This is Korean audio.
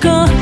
거